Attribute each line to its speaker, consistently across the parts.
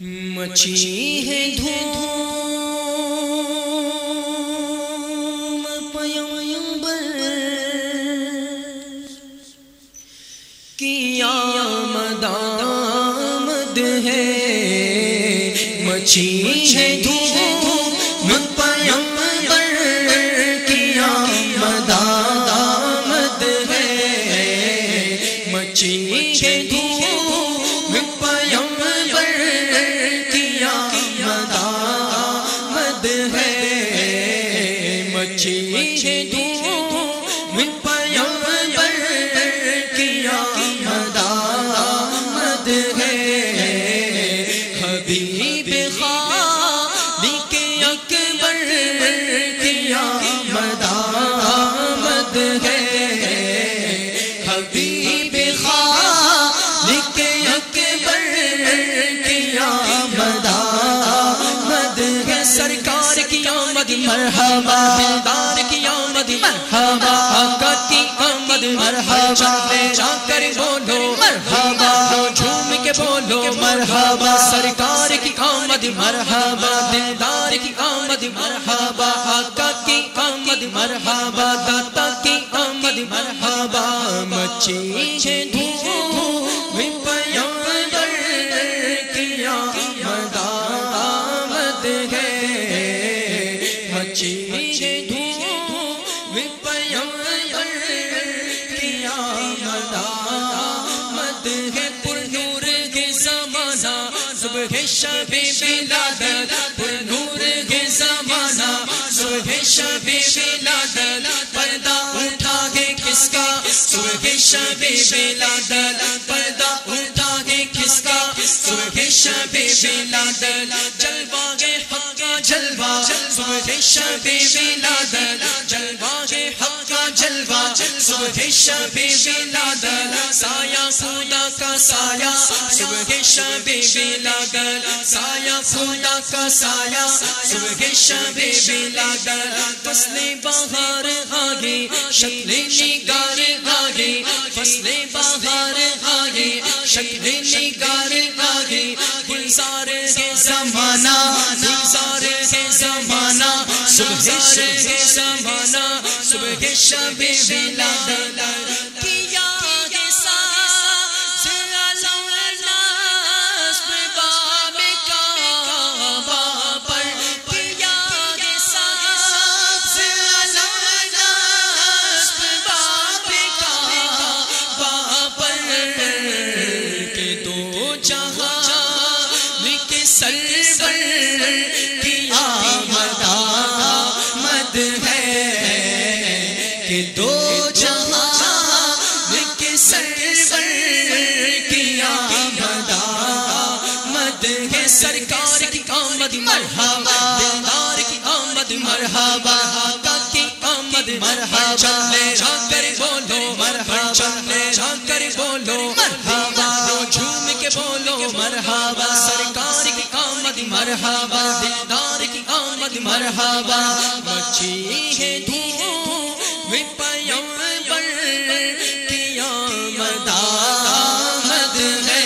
Speaker 1: مچھی ہے دھوم پیمبر کیا مدامد ہے۔ مچھی ہے دھوم پیمبر کیا مدامد ہے۔ مچھی ہے دھوم مرحبا. دار کی آمد، مرحبا. آقا کی آمد، مرحبا. چلے جا کر بولو، مرحبا. جھوم کے بولو، مرحبا. سرکار کی آمد، مرحبا. دلدار کی آمد، مرحبا. آقا کی آمد، مرحبا. داتا کی آمد، مرحبا. مچھی ہے صبح شب بلادت نور کے زمانہ۔ صبح شب بلادت پردہ اٹھا ہے کس کا؟ صبح شب پردہ اٹھا ہے کس کا؟ صبح شب جلوہ ہے حق کا جلوہ، صبح شب بلادت جلوہ ہے حق کا جلوہ، صبح شب بلادت سایہ خدا کا سایہ، صبح شب بلادت سایہ خدا کا سایہ، صبح شب بلادت فصل بہار آگے، شکل نگار آگے، فصل بہار آگے، شکل نگار آگے سارے زمانہ سارے زمانہ صبح ہے زمانہ صبح شب بلادت سرور کی آمد آمد ہے کہ دو جہاں کے سرور کی آمد آمد ہے سرکار کی آمد مرحبا دلدار کی آمد مرحبا آقا کی آمد مرحبا چلے جا کر بولو مرحبا چلے جا کر بولو مرحبا جھوم کے بولو مرحبا مرحبا دلدار کی آمد مرحبا، بچی ہے دھوم پیمبر کی آمد آمد ہے۔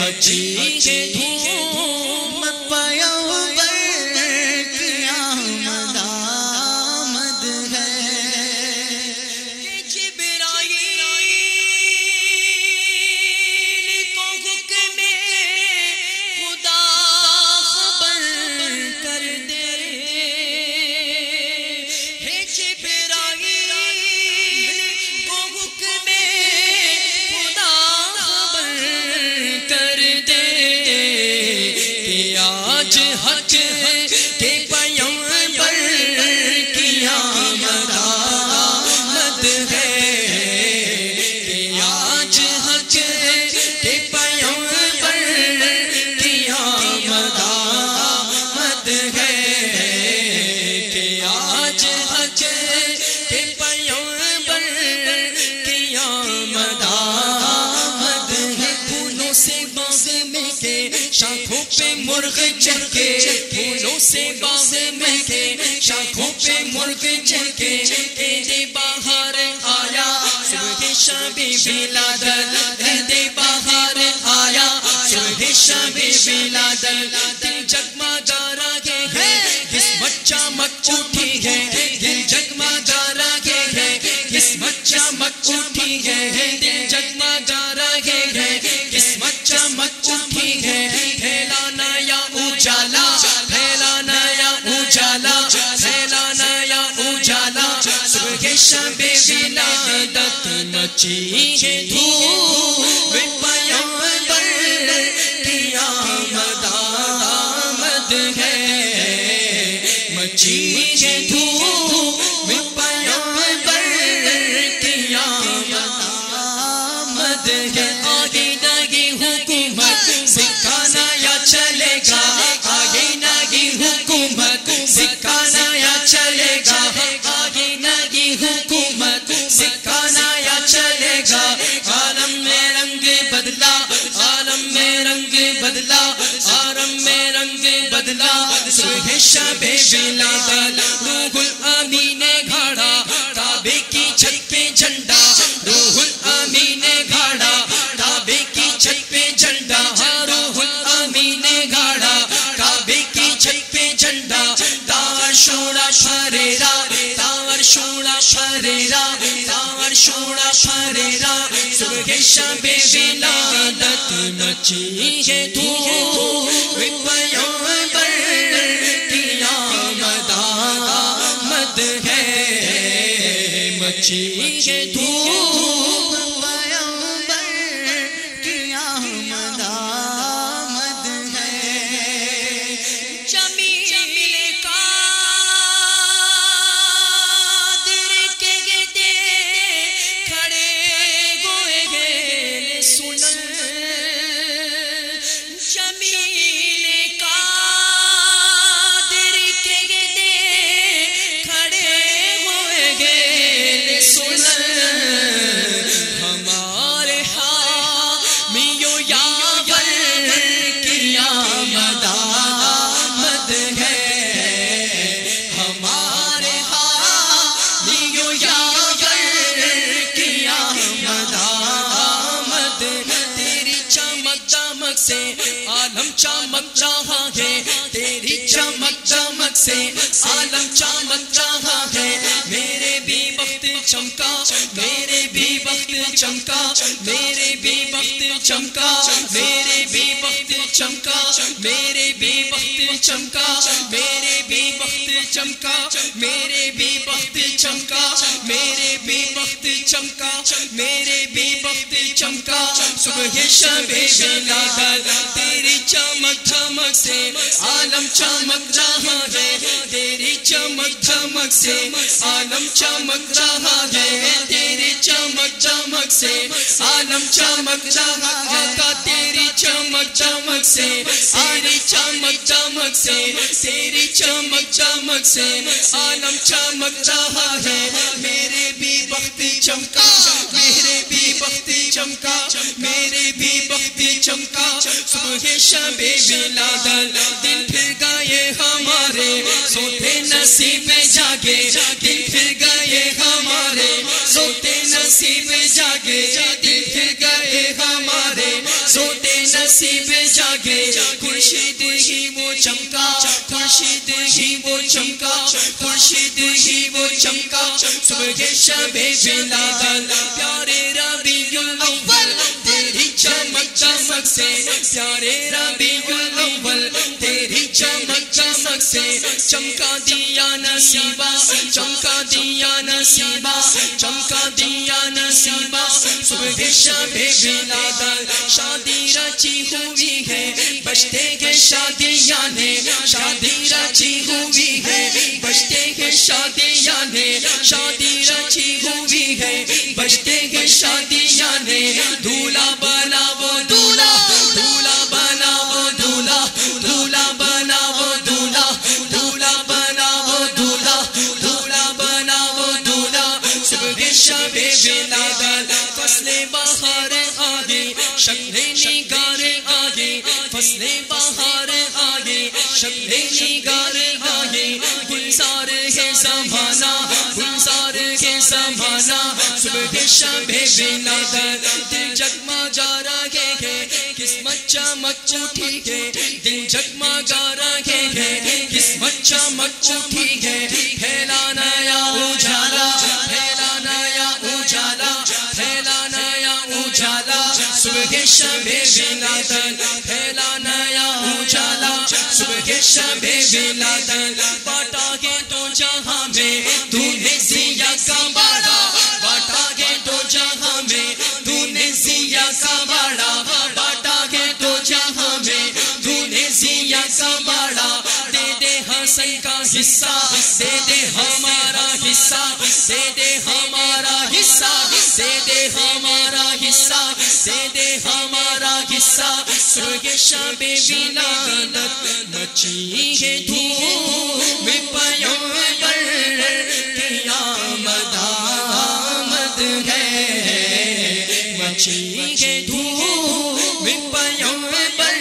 Speaker 1: بچی ہے دھوم آج پہ مرغ چڑھ پھولوں سے باغ میں کے شاخوں پہ مرغ چڑھ کے دے باہر آیا، صبح شب بلادت دے باہر آیا، صبح شب بلادل دل جگمگا رہے ہیں، قسمت چمک اٹھی ہے، دل جگمگا رہے ہیں، قسمت چمک بے شب ولادت مچی ہے دھوپ پیغمبر کی آمد آمد ہے۔ مچی ہے دھوپ شونا پھرے را صبح شب ولادت نچی ہے تو وپیوں سے عالم چمک چاہا ہے، تیری چمک چمک سے عالم چمک چاہا ہے۔ میرے بھی وقت چمکا، میرے بھی وقت چمکا، میرے بھی وقت چمکا، میرے بھی وقت چمکا، میرے بھی وقت چمکا، میرے بھی وقت چمکا، میرے بھی وقت چمکا، میرے بھی وقت چمکا، میرے بھی وقت چمکا۔ صبح شب بلادل تیری چمک چمک سے عالم چمک رہا ہے۔ تیری چمک چمک سے عالم چمک رہا ہے۔ تیری چمک چمک سے، عالم چمک رہا آقا تیری چمک چمک سے۔ تیری چمک چمک سے، تیری چمک چمک سے۔ عالم چمک رہا ہے۔ میرے بھی بختی چمکا، میرے بھی بختی چمکا، میرے بھی بختی چمکا۔ صبح شب بلادل دل پھر گئے ہمارے۔ سوتے نصیب جاگے دل پھر گئے جاگے دل گئے ہمارے۔ سوتے نصیب جاگے۔ خورشید ہی وہ چمکا۔ خورشید ہی وہ چمکا۔ خورشید ہی وہ چمکا۔ صبح شب بلادل پیارے ربیع الاول، تیری چمک چمک سے۔ پیارے ربیع الاول سے چمکا دیا نصیبہ، چمکا دیا نصیبہ، چمکا دیا نصیبہ۔ صبح شب بلادل شادی رچی ہوئی ہے۔ بچتے ہیں شادیاں نے، شادی رچی ہوئی ہے۔ بچتے ہیں شادیاں نے، شادی رچی ہوئی ہے۔ بچتے ہیں شادیاں نے بہار آگے شکل نگار آگے گلزار ہے زمانہ گلزار ہے زمانہ صبح شب بلادل دل جگما جا رہے ہیں، قسمت چمک چمک اٹھی ہے، دل جگمگا رہے ہیں، قسمت چمک اٹھی ہے، پھیلا نیا اجالا، پھیلا نیا اجالا، پھیلا نیا اجالا، صبح شب ولادت پھیلا شب ولادت باٹا گے تو جہاں میں تو نے زیا کا بڑا باٹا گے تو جہاں میں تو نے زیا کا بڑا باٹا گے تو جہاں میں تو نے زیا کا بڑا، دے دے حسن کا حصہ، دے دے ہمارا حصہ، دے دے ہمارا حصہ، دے دے ہمارا حصہ، دے دے ہمارا حصہ، سرگ شب ولادت نچی ہے دھوم پیغمبر کی آمد آمد ہے۔ مچی ہے دھوم پیغمبر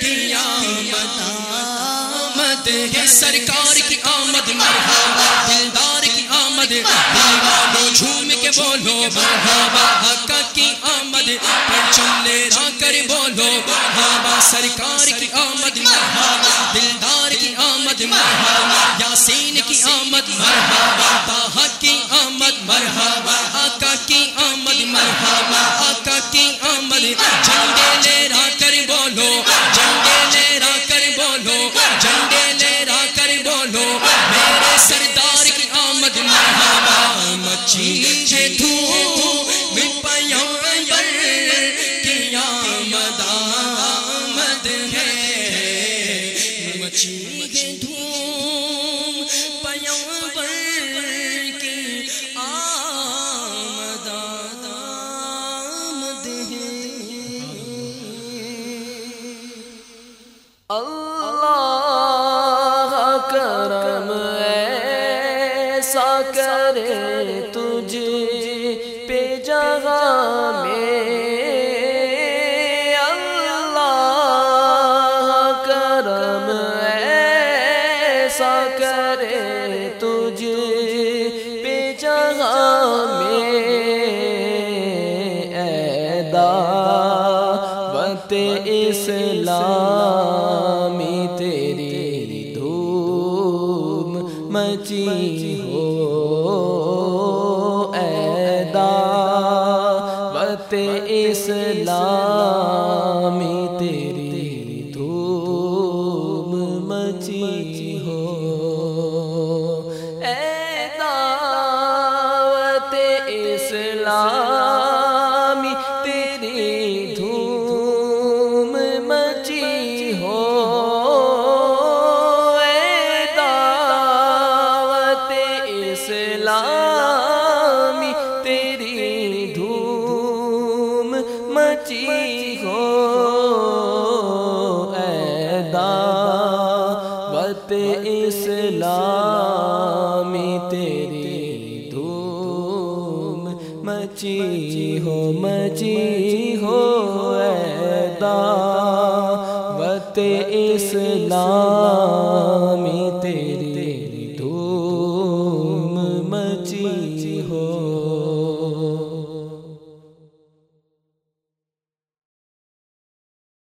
Speaker 1: کی آمد آمد ہے۔ سرکار کی آمد، مرحبا۔ دلدار کی آمد دیوانو جھوم کے بولو، مرحبا۔ حق کی آمد سرکار کی آمد مرحبا، دلدار کی آمد مرحبا، یاسین کی آمد مرحبا طاہا کی آمد مرحبا، آقا کی آمد مرحبا، آقا کی آمد جھنڈے
Speaker 2: کرے تجھ پہ جگہ میں اللہ کرم ایسا کرے تجھ پہ جگہ میں اے دعوت اسلامی تیری دھوم مچی اسلامی تیری دھوم مچی ہو۔ اے دعوت اسلامی، تیری دھوم مچی ہو۔ اے دعوت اسلامی، تیری مچی ہو مچی ہو دعوت اسلامی تیری